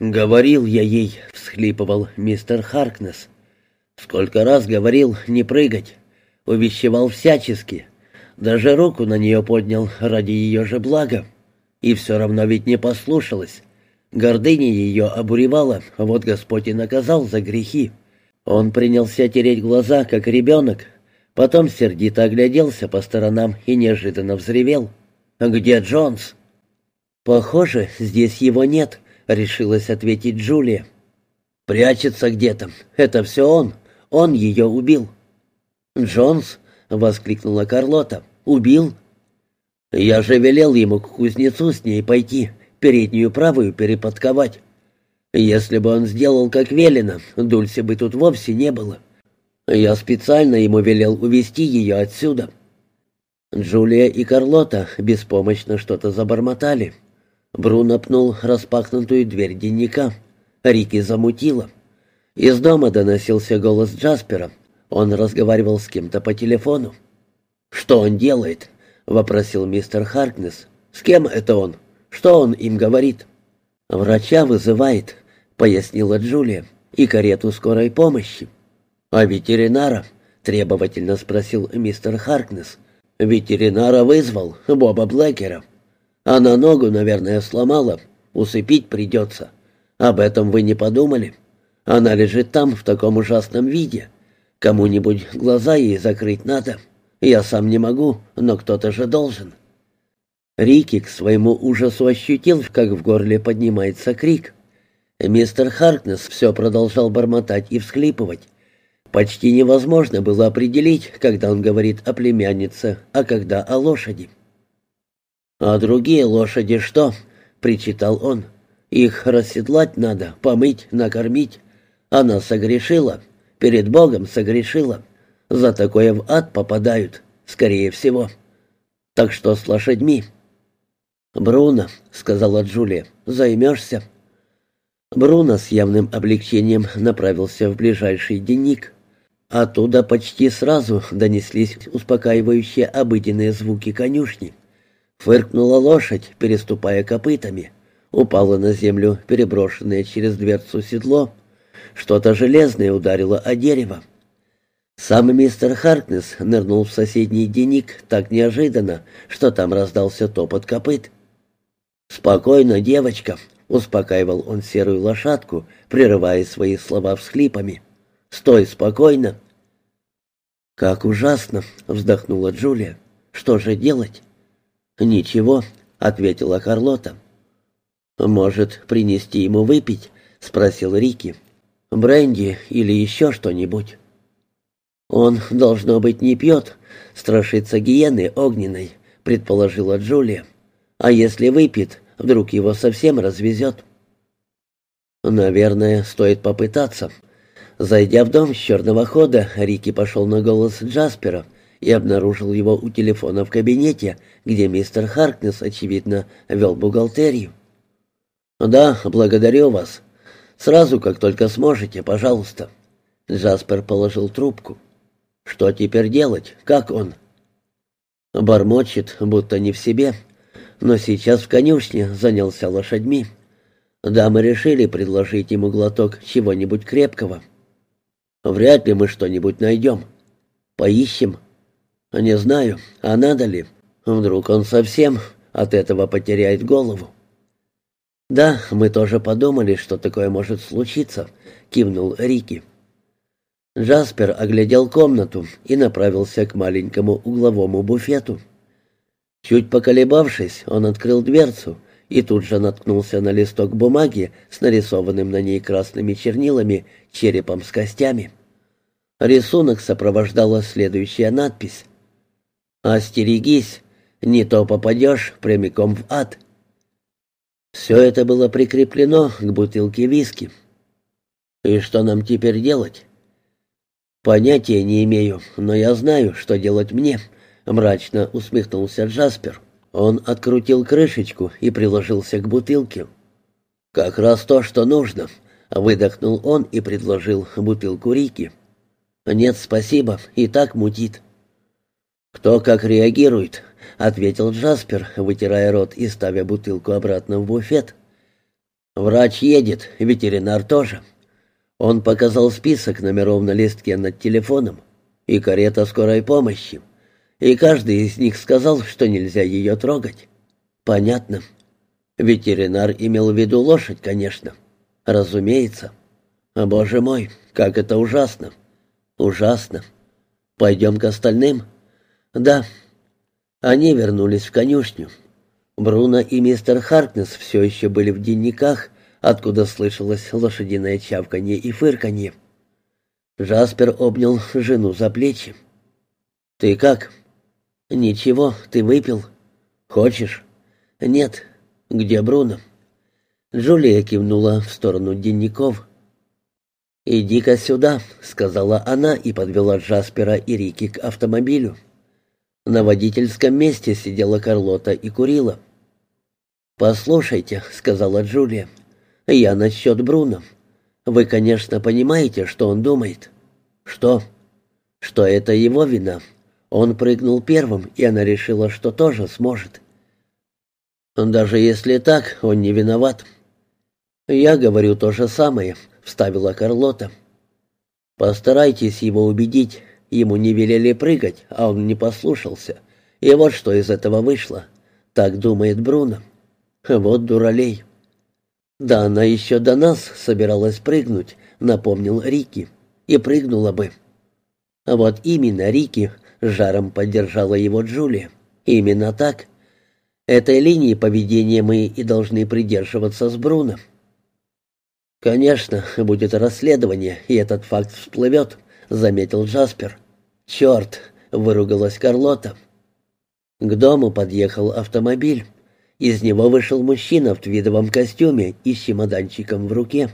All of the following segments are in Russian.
«Говорил я ей», — всхлипывал мистер Харкнес. «Сколько раз говорил не прыгать. Увещевал всячески. Даже руку на нее поднял ради ее же блага. И все равно ведь не послушалась. Гордыня ее обуревала, вот Господь и наказал за грехи. Он принялся тереть глаза, как ребенок. Потом сердито огляделся по сторонам и неожиданно взревел. «Где Джонс?» «Похоже, здесь его нет», решилась ответить Джулия. «Прячется где-то. Это все он. Он ее убил». «Джонс?» — воскликнула Карлота. «Убил?» «Я же велел ему к кузнецу с ней пойти, переднюю правую переподковать. Если бы он сделал как велено, Дульси бы тут вовсе не было. Я специально ему велел увести ее отсюда». Джулия и Карлота беспомощно что-то забормотали. Бруно пнул распахнутую дверь дневника. Рики замутила. Из дома доносился голос Джаспера. Он разговаривал с кем-то по телефону. «Что он делает?» — вопросил мистер Харкнес. «С кем это он? Что он им говорит?» «Врача вызывает», — пояснила Джулия, — «и карету скорой помощи». «А ветеринара?» — требовательно спросил мистер Харкнес. «Ветеринара вызвал, Боба Блэкера. Она ногу, наверное, сломала. Усыпить придется. Об этом вы не подумали? Она лежит там в таком ужасном виде. Кому-нибудь глаза ей закрыть надо. Я сам не могу, но кто-то же должен». Рики к своему ужасу ощутил, как в горле поднимается крик. Мистер Харкнес все продолжал бормотать и всхлипывать. Почти невозможно было определить, когда он говорит о племяннице, а когда о лошади. «А другие лошади что?» — причитал он. «Их расседлать надо, помыть, накормить. Она согрешила, перед Богом согрешила. За такое в ад попадают, скорее всего. Так что с лошадьми?» «Бруно», — сказала Джулия, — «займешься?» Бруно с явным облегчением направился в ближайший денник. Оттуда почти сразу донеслись успокаивающие обыденные звуки конюшни. Фыркнула лошадь, переступая копытами. Упало на землю переброшенное через дверцу седло. Что-то железное ударило о дерево. Сам мистер Харкнес нырнул в соседний денник так неожиданно, что там раздался топот копыт. «Спокойно, девочка», — успокаивал он серую лошадку, прерывая свои слова всхлипами. «Стой спокойно». «Как ужасно!» — вздохнула Джулия. «Что же делать?» «Ничего», — ответила Карлота. «Может, принести ему выпить?» — спросил Рики. «Бренди или еще что-нибудь?» «Он, должно быть, не пьет, страшится гиены огненной», — предположила Джулия. «А если выпьет, вдруг его совсем развезет?» «Наверное, стоит попытаться». Зайдя в дом с черного хода, Рики пошел на голос Джаспера — и обнаружил его у телефона в кабинете, где мистер Харкнес, очевидно, вел бухгалтерию. «Да, благодарю вас. Сразу, как только сможете, пожалуйста». Джаспер положил трубку. «Что теперь делать? Как он?» Бормочет, будто не в себе, но сейчас в конюшне занялся лошадьми. Дамы решили предложить ему глоток чего-нибудь крепкого. «Вряд ли мы что-нибудь найдем. Поищем». «Не знаю, а надо ли? Вдруг он совсем от этого потеряет голову?» «Да, мы тоже подумали, что такое может случиться», — кивнул Рики. Джаспер оглядел комнату и направился к маленькому угловому буфету. Чуть поколебавшись, он открыл дверцу и тут же наткнулся на листок бумаги с нарисованным на ней красными чернилами черепом с костями. Рисунок сопровождала следующая надпись «Остерегись, не то попадешь прямиком в ад». Все это было прикреплено к бутылке виски. «И что нам теперь делать?» «Понятия не имею, но я знаю, что делать мне», — мрачно усмехнулся Джаспер. Он открутил крышечку и приложился к бутылке. «Как раз то, что нужно», — выдохнул он и предложил бутылку Рики. «Нет, спасибо, и так мутит». «Кто как реагирует», — ответил Джаспер, вытирая рот и ставя бутылку обратно в буфет. Врач едет, ветеринар тоже. Он показал список номеров на листке над телефоном и карета скорой помощи. И каждый из них сказал, что нельзя ее трогать. Понятно. Ветеринар имел в виду лошадь, конечно. Разумеется. Боже мой, как это ужасно. Ужасно. Пойдем к остальным? Да. Они вернулись в конюшню. Бруно и мистер Харкнес все еще были в дневниках, откуда слышалось лошадиное чавканье и фырканье. Джаспер обнял жену за плечи. «Ты как?» «Ничего, ты выпил?» «Хочешь?» «Нет. Где Бруно?» Джулия кивнула в сторону дневников. «Иди-ка сюда», — сказала она и подвела Джаспера и Рики к автомобилю. На водительском месте сидела Карлота и курила. «Послушайте», — сказала Джулия, — «я насчет Бруно. Вы, конечно, понимаете, что он думает». «Что?» «Что это его вина. Он прыгнул первым, и она решила, что тоже сможет». «Даже если так, он не виноват». «Я говорю то же самое», — вставила Карлота. «Постарайтесь его убедить. Ему не велели прыгать, а он не послушался. И вот что из этого вышло. Так думает Бруно. Вот дуралей». «Да она еще до нас собиралась прыгнуть», — напомнил Рики. «И прыгнула бы». Вот именно Рики жаром поддержала его Джулия. «Именно так. Этой линии поведения мы и должны придерживаться с Бруно». «Конечно, будет расследование, и этот факт всплывет», — заметил Джаспер. «Черт!» — выругалась Карлота. К дому подъехал автомобиль. Из него вышел мужчина в твидовом костюме и с чемоданчиком в руке.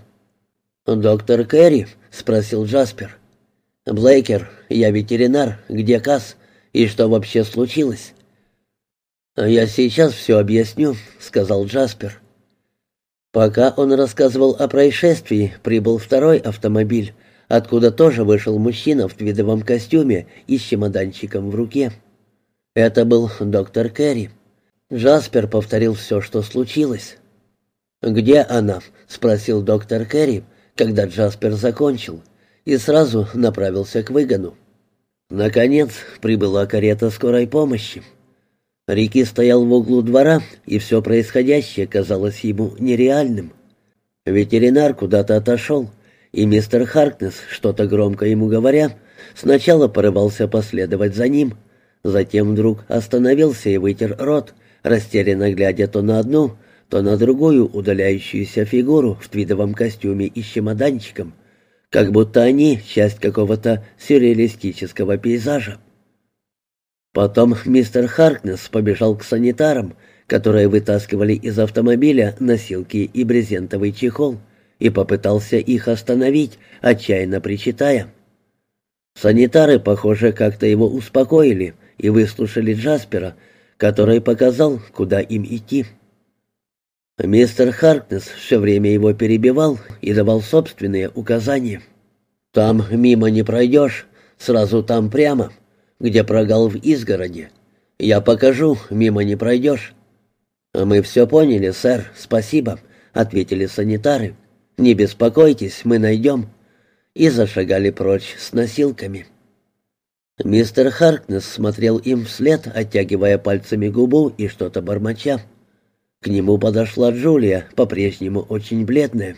«Доктор Кэрри?» — спросил Джаспер. «Блейкер, я ветеринар. Где Касс? И что вообще случилось?» «Я сейчас все объясню», — сказал Джаспер. Пока он рассказывал о происшествии, прибыл второй автомобиль, откуда тоже вышел мужчина в твидовом костюме и с чемоданчиком в руке. Это был доктор Керри. Джаспер повторил все, что случилось. «Где она?» — спросил доктор Керри, когда Джаспер закончил, и сразу направился к выгону. Наконец прибыла карета скорой помощи. Рики стоял в углу двора, и все происходящее казалось ему нереальным. Ветеринар куда-то отошел, и мистер Харкнес, что-то громко ему говоря, сначала порывался последовать за ним, затем вдруг остановился и вытер рот, растерянно глядя то на одну, то на другую удаляющуюся фигуру в твидовом костюме и с чемоданчиком, как будто они часть какого-то сюрреалистического пейзажа. Потом мистер Харкнес побежал к санитарам, которые вытаскивали из автомобиля носилки и брезентовый чехол, и попытался их остановить, отчаянно причитая. Санитары, похоже, как-то его успокоили и выслушали Джаспера, который показал, куда им идти. Мистер Харкнес все время его перебивал и давал собственные указания. «Там мимо не пройдешь, сразу там прямо где прогал в изгороде. Я покажу, мимо не пройдешь». «Мы все поняли, сэр, спасибо», — ответили санитары. «Не беспокойтесь, мы найдем». И зашагали прочь с носилками. Мистер Харкнес смотрел им вслед, оттягивая пальцами губу и что-то бормоча. К нему подошла Джулия, по-прежнему очень бледная.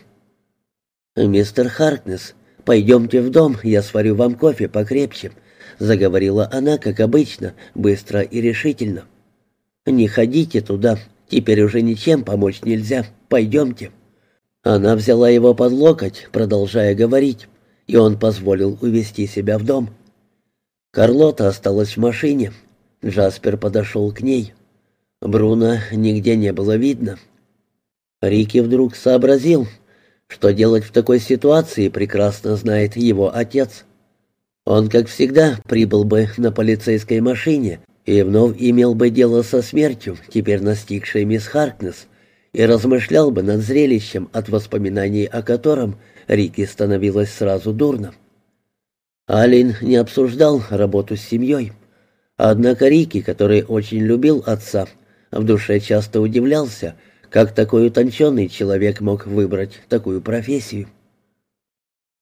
«Мистер Харкнес, пойдемте в дом, я сварю вам кофе покрепче», заговорила она, как обычно, быстро и решительно. «Не ходите туда, теперь уже ничем помочь нельзя, пойдемте». Она взяла его под локоть, продолжая говорить, и он позволил увести себя в дом. Карлота осталась в машине. Джаспер подошел к ней. Бруно нигде не было видно. Рики вдруг сообразил, что делать в такой ситуации прекрасно знает его отец. Он, как всегда, прибыл бы на полицейской машине и вновь имел бы дело со смертью, теперь настигшей мисс Харкнес, и размышлял бы над зрелищем, от воспоминаний о котором Рике становилось сразу дурно. Алин не обсуждал работу с семьей. Однако Рики, который очень любил отца, в душе часто удивлялся, Как такой утонченный человек мог выбрать такую профессию?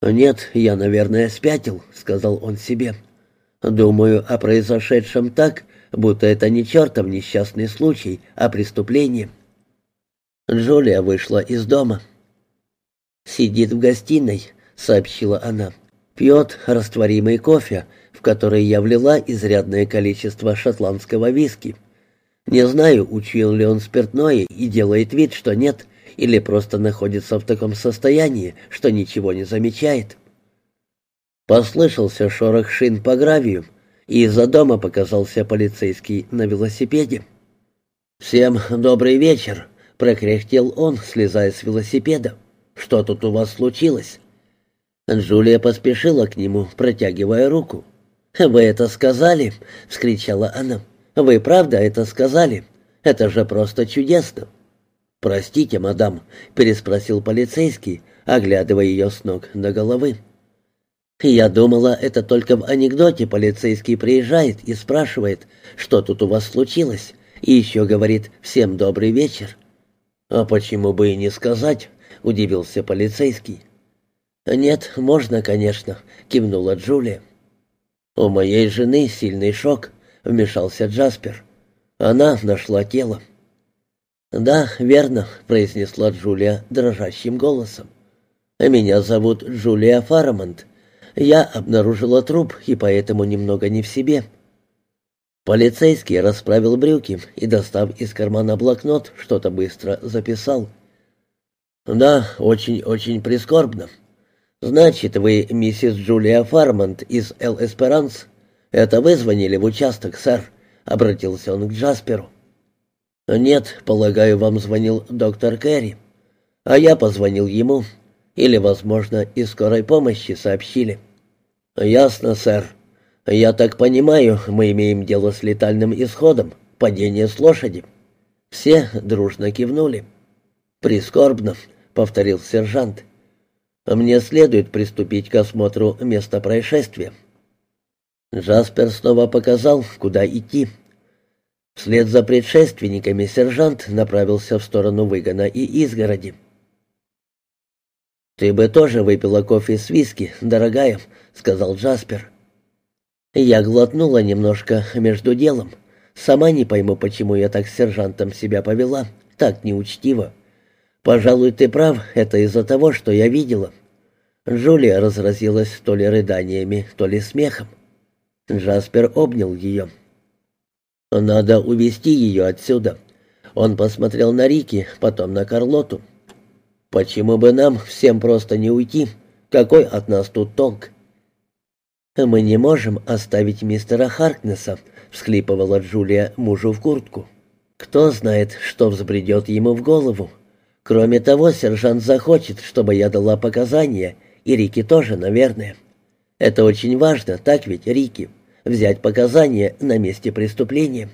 «Нет, я, наверное, спятил», — сказал он себе. «Думаю о произошедшем так, будто это не чертов несчастный случай, а преступление». Джулия вышла из дома. «Сидит в гостиной», — сообщила она. «Пьет растворимый кофе, в который я влила изрядное количество шотландского виски. Не знаю, учил ли он спиртное и делает вид, что нет, или просто находится в таком состоянии, что ничего не замечает. Послышался шорох шин по гравию, и из-за дома показался полицейский на велосипеде. «Всем добрый вечер», — прокряхтел он, слезая с велосипеда. «Что тут у вас случилось?» Джулия поспешила к нему, протягивая руку. «Вы это сказали?» — вскричала она. «Вы правда это сказали? Это же просто чудесно!» «Простите, мадам», — переспросил полицейский, оглядывая ее с ног до головы. «Я думала, это только в анекдоте полицейский приезжает и спрашивает, что тут у вас случилось, и еще говорит «всем добрый вечер». «А почему бы и не сказать?» — удивился полицейский. «Нет, можно, конечно», — кивнула Джулия. «У моей жены сильный шок», — вмешался Джаспер. «Она нашла тело». «Да, верно», — произнесла Джулия дрожащим голосом. «Меня зовут Джулия Фарамонт. Я обнаружила труп и поэтому немного не в себе». Полицейский расправил брюки и, достав из кармана блокнот, что-то быстро записал. «Да, очень-очень прискорбно. Значит, вы миссис Джулия Фармонт из Эл Эсперанс? Это вы звонили в участок, сэр?» — обратился он к Джасперу. «Нет, полагаю, вам звонил доктор Кэрри. А я позвонил ему. Или, возможно, из скорой помощи сообщили». «Ясно, сэр. Я так понимаю, мы имеем дело с летальным исходом, падение с лошади». Все дружно кивнули. «Прискорбно», — повторил сержант. «Мне следует приступить к осмотру места происшествия». Джаспер снова показал, куда идти. Вслед за предшественниками сержант направился в сторону выгона и изгороди. «Ты бы тоже выпила кофе с виски, дорогая», — сказал Джаспер. Я глотнула немножко между делом. Сама не пойму, почему я так с сержантом себя повела, так неучтиво. Пожалуй, ты прав, это из-за того, что я видела. Джулия разразилась то ли рыданиями, то ли смехом. Джаспер обнял ее. «Надо увести ее отсюда». Он посмотрел на Рики, потом на Карлоту. «Почему бы нам всем просто не уйти? Какой от нас тут толк?» «Мы не можем оставить мистера Харкнесса», — всхлипывала Джулия мужу в куртку. «Кто знает, что взбредет ему в голову. Кроме того, сержант захочет, чтобы я дала показания, и Рики тоже, наверное. Это очень важно, так ведь, Рики?» взять показания на месте преступления.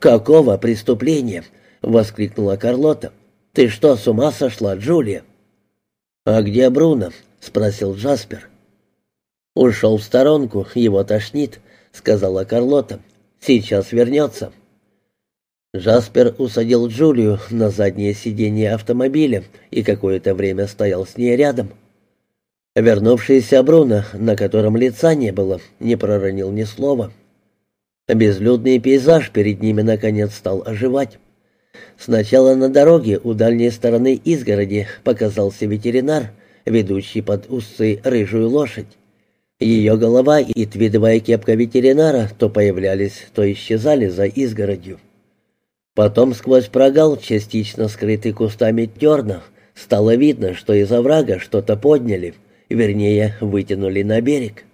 «Какого преступления?» — воскликнула Карлота. «Ты что, с ума сошла, Джулия?» «А где Бруно?» — спросил Джаспер. «Ушел в сторонку, его тошнит», — сказала Карлота. «Сейчас вернется». Джаспер усадил Джулию на заднее сиденье автомобиля и какое-то время стоял с ней рядом. Вернувшийся Бруно, на котором лица не было, не проронил ни слова. Безлюдный пейзаж перед ними наконец стал оживать. Сначала на дороге у дальней стороны изгороди показался ветеринар, ведущий под усы рыжую лошадь. Ее голова и твидовая кепка ветеринара то появлялись, то исчезали за изгородью. Потом сквозь прогал, частично скрытый кустами терна, стало видно, что из оврага что-то подняли — вернее, вытянули на берег.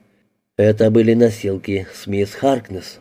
Это были носилки с мисс Харкнес.